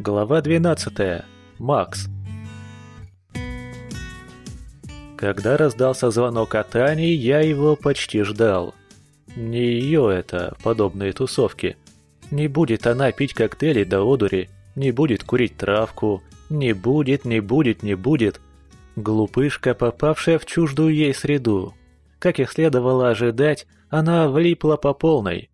Глава 12. Макс. Когда раздался звонок от Ани, я его почти ждал. Не ее это, подобные тусовки. Не будет она пить коктейли до одури, не будет курить травку, не будет, не будет, не будет. Глупышка, попавшая в чуждую ей среду. Как и следовало ожидать, она влипла по полной.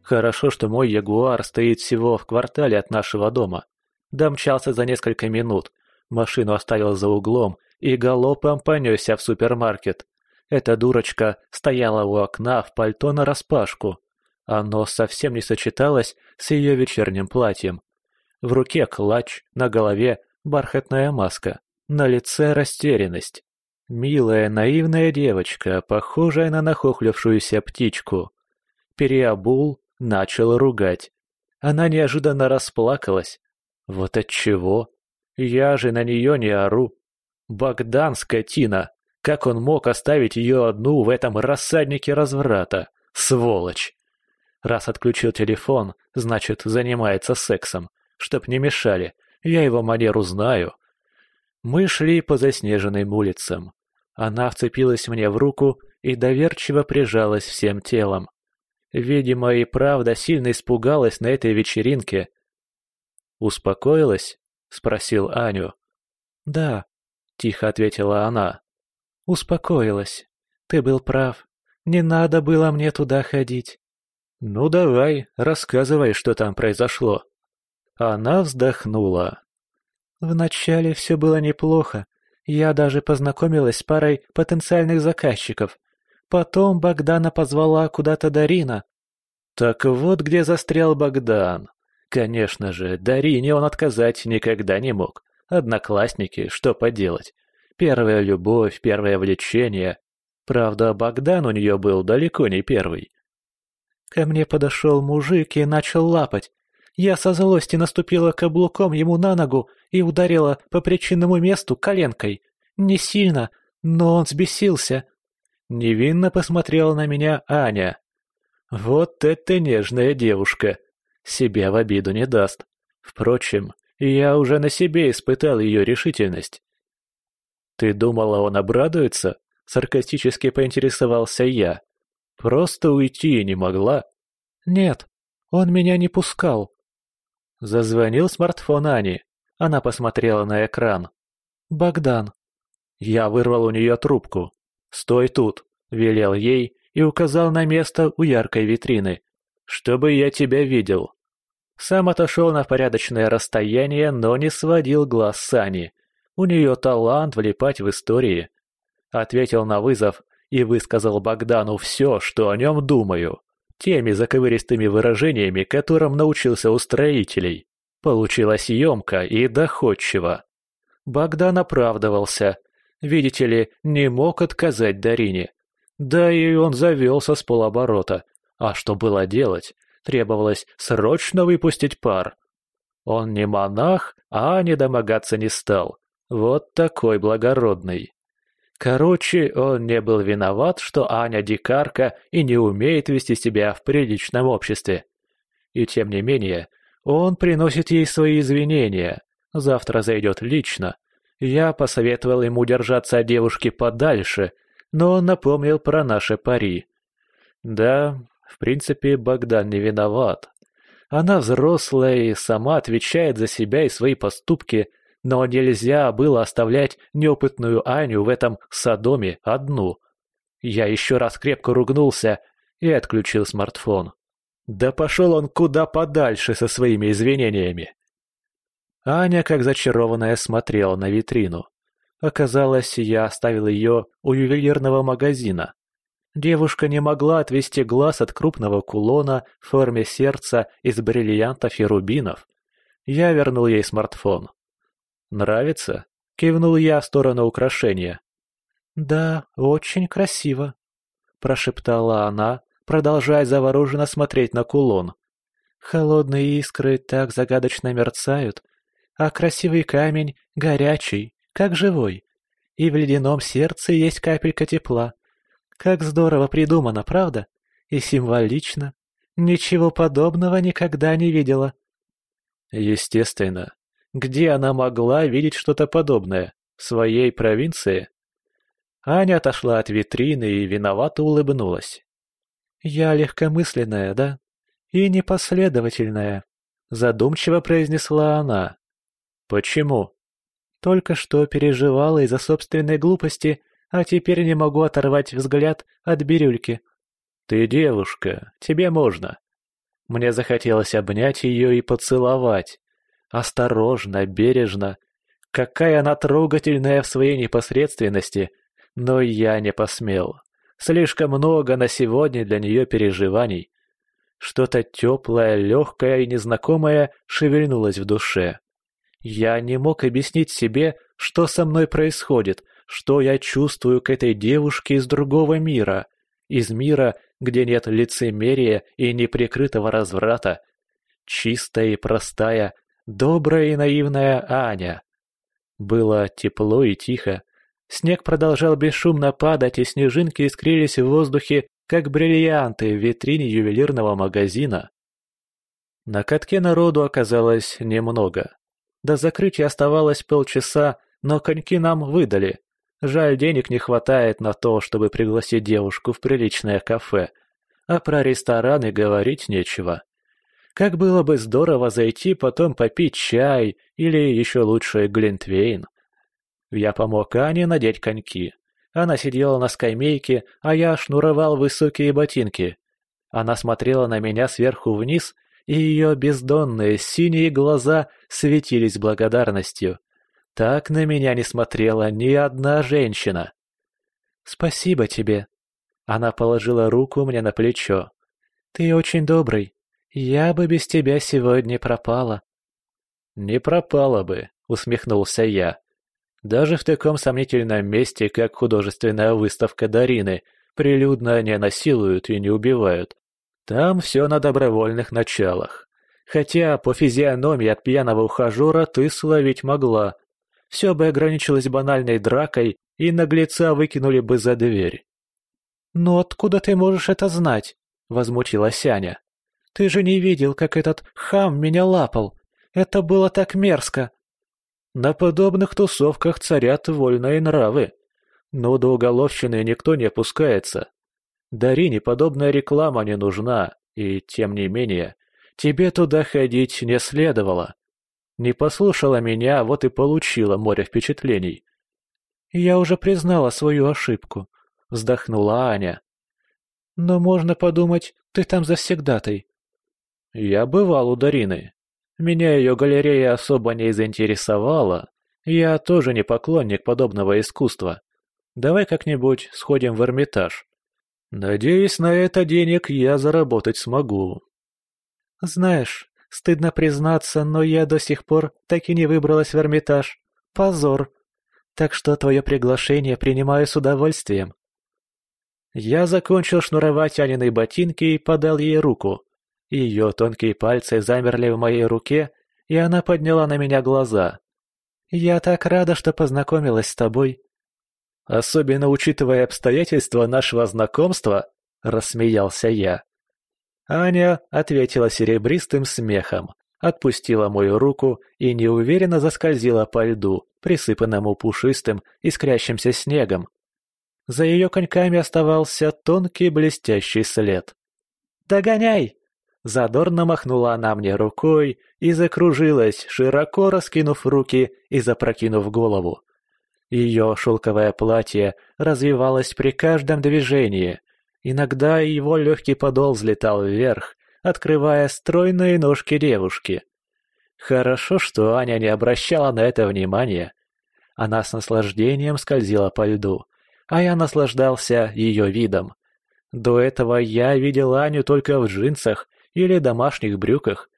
Хорошо, что мой Ягуар стоит всего в квартале от нашего дома. Домчался за несколько минут, машину оставил за углом и галопом понесся в супермаркет. Эта дурочка стояла у окна в пальто нараспашку. Оно совсем не сочеталось с ее вечерним платьем. В руке клатч, на голове бархатная маска, на лице растерянность. Милая, наивная девочка, похожая на нахохлившуюся птичку. Переобул, начал ругать. Она неожиданно расплакалась, вот отчего? Я же на нее не ору. Богдан, скотина! Как он мог оставить ее одну в этом рассаднике разврата? Сволочь! Раз отключил телефон, значит, занимается сексом. Чтоб не мешали, я его манеру знаю. Мы шли по заснеженным улицам. Она вцепилась мне в руку и доверчиво прижалась всем телом. Видимо, и правда сильно испугалась на этой вечеринке, «Успокоилась?» — спросил Аню. «Да», — тихо ответила она. «Успокоилась. Ты был прав. Не надо было мне туда ходить». «Ну давай, рассказывай, что там произошло». Она вздохнула. «Вначале все было неплохо. Я даже познакомилась с парой потенциальных заказчиков. Потом Богдана позвала куда-то Дарина». «Так вот где застрял Богдан», Конечно же, Дарине он отказать никогда не мог. Одноклассники, что поделать. Первая любовь, первое влечение. Правда, Богдан у нее был далеко не первый. Ко мне подошел мужик и начал лапать. Я со злости наступила каблуком ему на ногу и ударила по причинному месту коленкой. Не сильно, но он взбесился. Невинно посмотрела на меня Аня. Вот это нежная девушка. Себя в обиду не даст. Впрочем, я уже на себе испытал ее решительность. «Ты думала, он обрадуется?» — саркастически поинтересовался я. «Просто уйти не могла?» «Нет, он меня не пускал». Зазвонил смартфон Ани. Она посмотрела на экран. «Богдан». Я вырвал у нее трубку. «Стой тут», — велел ей и указал на место у яркой витрины чтобы я тебя видел». Сам отошел на порядочное расстояние, но не сводил глаз Сани. У нее талант влипать в истории. Ответил на вызов и высказал Богдану все, что о нем думаю. Теми заковыристыми выражениями, которым научился у строителей. Получилось емко и доходчиво. Богдан оправдывался. Видите ли, не мог отказать Дарине. Да и он завелся с полоборота. А что было делать? Требовалось срочно выпустить пар. Он не монах, а не домогаться не стал. Вот такой благородный. Короче, он не был виноват, что Аня дикарка и не умеет вести себя в приличном обществе. И тем не менее, он приносит ей свои извинения. Завтра зайдет лично. Я посоветовал ему держаться от девушки подальше, но он напомнил про наше пари. Да, в принципе, Богдан не виноват. Она взрослая и сама отвечает за себя и свои поступки, но нельзя было оставлять неопытную Аню в этом садоме одну. Я еще раз крепко ругнулся и отключил смартфон. Да пошел он куда подальше со своими извинениями. Аня, как зачарованная, смотрела на витрину. Оказалось, я оставил ее у ювелирного магазина. Девушка не могла отвести глаз от крупного кулона в форме сердца из бриллиантов и рубинов. Я вернул ей смартфон. «Нравится?» — кивнул я в сторону украшения. «Да, очень красиво», — прошептала она, продолжая завороженно смотреть на кулон. «Холодные искры так загадочно мерцают, а красивый камень горячий, как живой, и в ледяном сердце есть капелька тепла. Как здорово придумано, правда? И символично. Ничего подобного никогда не видела. Естественно, Где она могла видеть что-то подобное? В своей провинции? Аня отошла от витрины и виновато улыбнулась. «Я легкомысленная, да? И непоследовательная», — задумчиво произнесла она. «Почему?» «Только что переживала из-за собственной глупости, а теперь не могу оторвать взгляд от бирюльки». «Ты девушка, тебе можно». Мне захотелось обнять ее и поцеловать. Осторожно, бережно. Какая она трогательная в своей непосредственности. Но я не посмел. Слишком много на сегодня для нее переживаний. Что-то теплое, легкое и незнакомое шевельнулось в душе. Я не мог объяснить себе, что со мной происходит, что я чувствую к этой девушке из другого мира, из мира, где нет лицемерия и неприкрытого разврата. Чистая и простая, добрая и наивная Аня. Было тепло и тихо. Снег продолжал бесшумно падать, и снежинки искрились в воздухе, как бриллианты в витрине ювелирного магазина. На катке народу оказалось немного. До закрытия оставалось полчаса, но коньки нам выдали. Жаль, денег не хватает на то, чтобы пригласить девушку в приличное кафе. А про рестораны говорить нечего. Как было бы здорово зайти потом попить чай или еще лучше глинтвейн. Я помог Ане надеть коньки. Она сидела на скамейке, а я шнуровал высокие ботинки. Она смотрела на меня сверху вниз, и ее бездонные синие глаза светились благодарностью. Так на меня не смотрела ни одна женщина. «Спасибо тебе». Она положила руку мне на плечо. «Ты очень добрый. Я бы без тебя сегодня пропала». «Не пропала бы», — усмехнулся я. «Даже в таком сомнительном месте, как художественная выставка Дарины, прилюдно не насилуют и не убивают. Там все на добровольных началах. Хотя по физиономии от пьяного ухажера ты словить могла. Все бы ограничилось банальной дракой, и наглеца выкинули бы за дверь. «Но откуда ты можешь это знать?» — возмутилась Аня. «Ты же не видел, как этот хам меня лапал. Это было так мерзко». На подобных тусовках царят вольные нравы. Но до уголовщины никто не опускается. Дарине подобная реклама не нужна, и, тем не менее, тебе туда ходить не следовало. Не послушала меня, вот и получила море впечатлений. Я уже признала свою ошибку, вздохнула Аня. Но можно подумать, ты там завсегдатай. Я бывал у Дарины. Меня ее галерея особо не заинтересовала. Я тоже не поклонник подобного искусства. Давай как-нибудь сходим в Эрмитаж. Надеюсь, на это денег я заработать смогу. Знаешь, стыдно признаться, но я до сих пор так и не выбралась в Эрмитаж. Позор. Так что твое приглашение принимаю с удовольствием. Я закончил шнуровать Анины ботинки и подал ей руку. Ее тонкие пальцы замерли в моей руке, и она подняла на меня глаза. «Я так рада, что познакомилась с тобой. Особенно учитывая обстоятельства нашего знакомства, рассмеялся я. Аня ответила серебристым смехом, отпустила мою руку и неуверенно заскользила по льду, присыпанному пушистым, искрящимся снегом. За ее коньками оставался тонкий блестящий след. «Догоняй!» Задорно махнула она мне рукой и закружилась, широко раскинув руки и запрокинув голову. Ее шелковое платье развивалось при каждом движении. Иногда его легкий подол взлетал вверх, открывая стройные ножки девушки. Хорошо, что Аня не обращала на это внимания. Она с наслаждением скользила по льду, а я наслаждался ее видом. До этого я видел Аню только в джинсах или домашних брюках.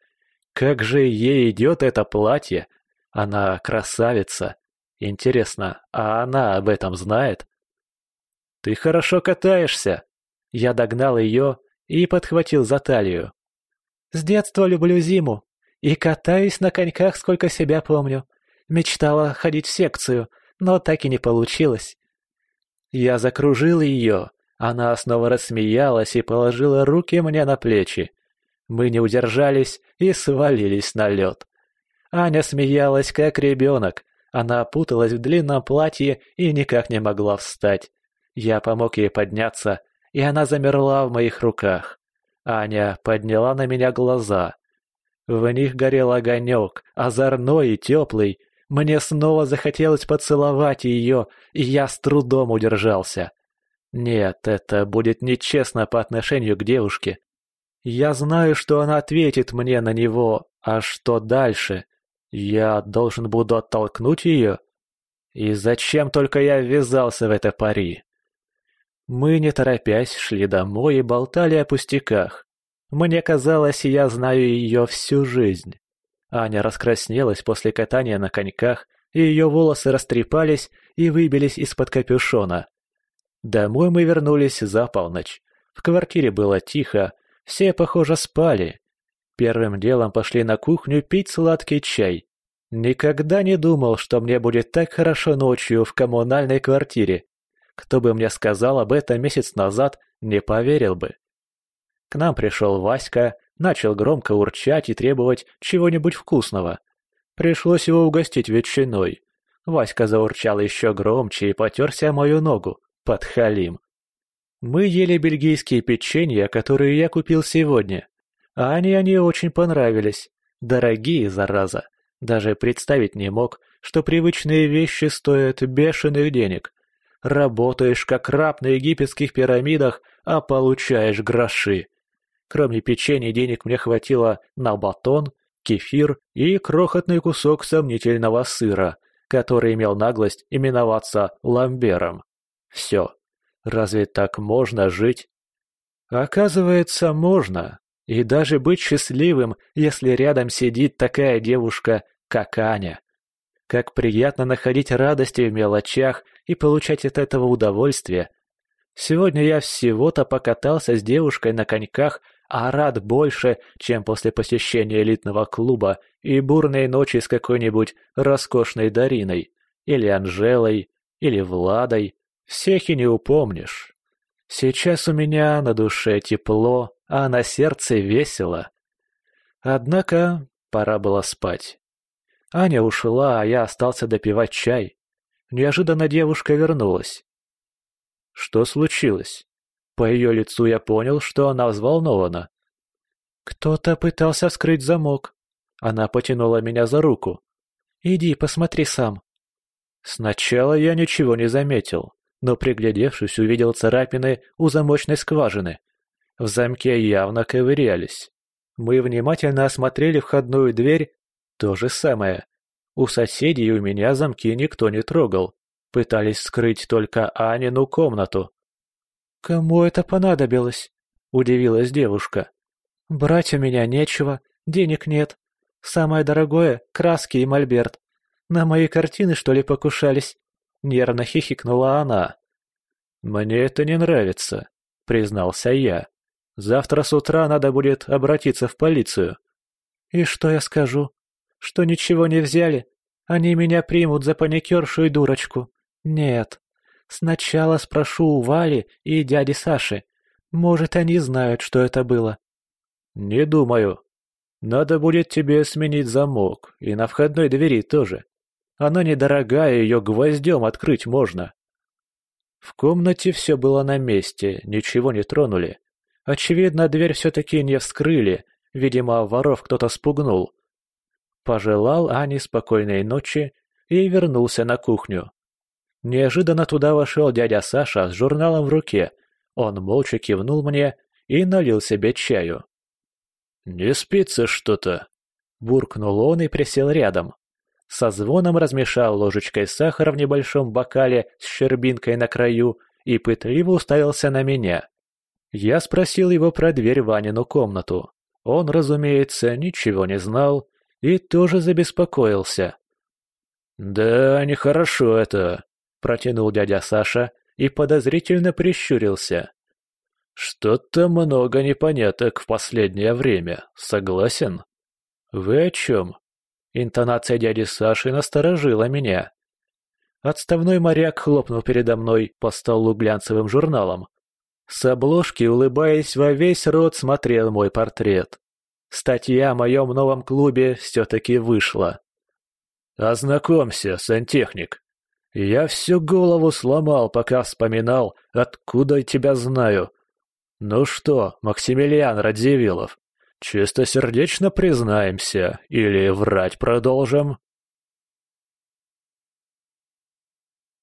Как же ей идет это платье! Она красавица! Интересно, а она об этом знает? «Ты хорошо катаешься!» Я догнал ее и подхватил за талию. «С детства люблю зиму и катаюсь на коньках, сколько себя помню. Мечтала ходить в секцию, но так и не получилось». Я закружил ее, она снова рассмеялась и положила руки мне на плечи. Мы не удержались и свалились на лед. Аня смеялась, как ребенок. Она путалась в длинном платье и никак не могла встать. Я помог ей подняться, и она замерла в моих руках. Аня подняла на меня глаза. В них горел огонек, озорной и теплый. Мне снова захотелось поцеловать ее, и я с трудом удержался. Нет, это будет нечестно по отношению к девушке. Я знаю, что она ответит мне на него, а что дальше? Я должен буду оттолкнуть ее? И зачем только я ввязался в это пари? Мы, не торопясь, шли домой и болтали о пустяках. Мне казалось, я знаю ее всю жизнь. Аня раскраснелась после катания на коньках, и ее волосы растрепались и выбились из-под капюшона. Домой мы вернулись за полночь. В квартире было тихо, все, похоже, спали. Первым делом пошли на кухню пить сладкий чай. Никогда не думал, что мне будет так хорошо ночью в коммунальной квартире. Кто бы мне сказал об этом месяц назад, не поверил бы. К нам пришел Васька, начал громко урчать и требовать чего-нибудь вкусного. Пришлось его угостить ветчиной. Васька заурчал еще громче и потерся мою ногу. Подхалим. Мы ели бельгийские печенья, которые я купил сегодня. А они они очень понравились. Дорогие, зараза. Даже представить не мог, что привычные вещи стоят бешеных денег. Работаешь как раб на египетских пирамидах, а получаешь гроши. Кроме печенья денег мне хватило на батон, кефир и крохотный кусок сомнительного сыра, который имел наглость именоваться ламбером. Все. Разве так можно жить? Оказывается, можно. И даже быть счастливым, если рядом сидит такая девушка, как Аня. Как приятно находить радости в мелочах и получать от этого удовольствие. Сегодня я всего-то покатался с девушкой на коньках, а рад больше, чем после посещения элитного клуба и бурной ночи с какой-нибудь роскошной Дариной, или Анжелой, или Владой. Всех и не упомнишь. Сейчас у меня на душе тепло, а на сердце весело. Однако пора было спать. Аня ушла, а я остался допивать чай. Неожиданно девушка вернулась. Что случилось? По ее лицу я понял, что она взволнована. «Кто-то пытался вскрыть замок». Она потянула меня за руку. «Иди, посмотри сам». Сначала я ничего не заметил но приглядевшись, увидел царапины у замочной скважины. В замке явно ковырялись. Мы внимательно осмотрели входную дверь. То же самое. У соседей у меня замки никто не трогал. Пытались скрыть только Анину комнату. «Кому это понадобилось?» – удивилась девушка. «Брать у меня нечего, денег нет. Самое дорогое – краски и мольберт. На мои картины, что ли, покушались? Нервно хихикнула она. «Мне это не нравится», — признался я. «Завтра с утра надо будет обратиться в полицию». «И что я скажу? Что ничего не взяли? Они меня примут за паникершу и дурочку. Нет. Сначала спрошу у Вали и дяди Саши. Может, они знают, что это было». «Не думаю. Надо будет тебе сменить замок, и на входной двери тоже. Она недорогая, ее гвоздем открыть можно. В комнате все было на месте, ничего не тронули. Очевидно, дверь все-таки не вскрыли, видимо, воров кто-то спугнул. Пожелал Ане спокойной ночи и вернулся на кухню. Неожиданно туда вошел дядя Саша с журналом в руке. Он молча кивнул мне и налил себе чаю. «Не спится что-то», — буркнул он и присел рядом со звоном размешал ложечкой сахара в небольшом бокале с щербинкой на краю и пытливо уставился на меня. Я спросил его про дверь в Ванину комнату. Он, разумеется, ничего не знал и тоже забеспокоился. «Да, нехорошо это», — протянул дядя Саша и подозрительно прищурился. «Что-то много непоняток в последнее время, согласен?» «Вы о чем?» Интонация дяди Саши насторожила меня. Отставной моряк хлопнул передо мной по столу глянцевым журналом. С обложки, улыбаясь во весь рот, смотрел мой портрет. Статья о моем новом клубе все-таки вышла. Ознакомься, сантехник. Я всю голову сломал, пока вспоминал, откуда тебя знаю. Ну что, Максимилиан Радзивиллов, чистосердечно признаемся или врать продолжим?»